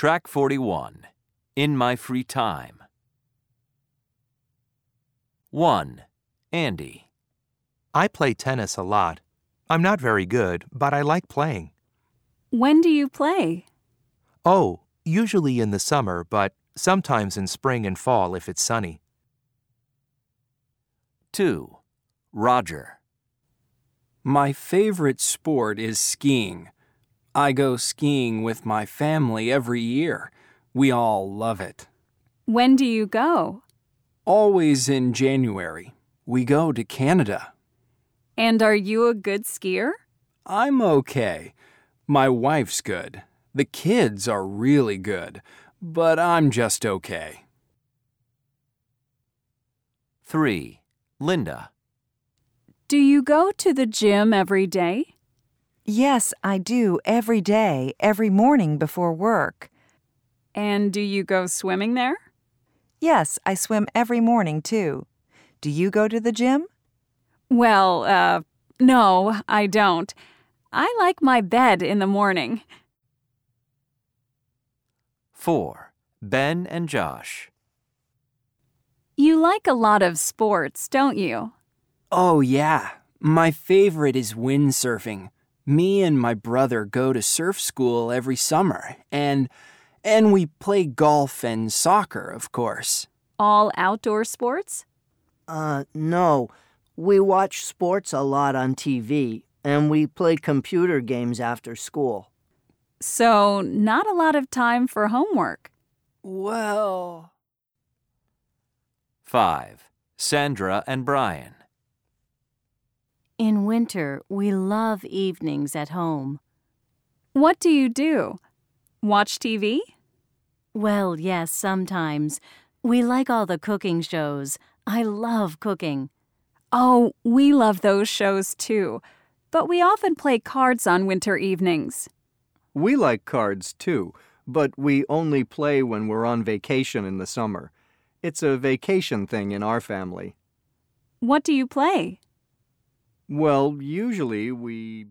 Track 41. In my free time. 1. Andy. I play tennis a lot. I'm not very good, but I like playing. When do you play? Oh, usually in the summer, but sometimes in spring and fall if it's sunny. 2. Roger. My favorite sport is skiing. I go skiing with my family every year. We all love it. When do you go? Always in January. We go to Canada. And are you a good skier? I'm okay. My wife's good. The kids are really good. But I'm just okay. 3. Linda. Do you go to the gym every day? Yes, I do every day, every morning before work. And do you go swimming there? Yes, I swim every morning too. Do you go to the gym? Well, uh, no, I don't. I like my bed in the morning. 4. Ben and Josh. You like a lot of sports, don't you? Oh, yeah. My favorite is windsurfing. Me and my brother go to surf school every summer, and and we play golf and soccer, of course. All outdoor sports? Uh, no. We watch sports a lot on TV, and we play computer games after school. So, not a lot of time for homework. Well, 5. Sandra and Brian. In winter, we love evenings at home. What do you do? Watch TV? Well, yes, sometimes. We like all the cooking shows. I love cooking. Oh, we love those shows too. But we often play cards on winter evenings. We like cards too, but we only play when we're on vacation in the summer. It's a vacation thing in our family. What do you play? Well, usually we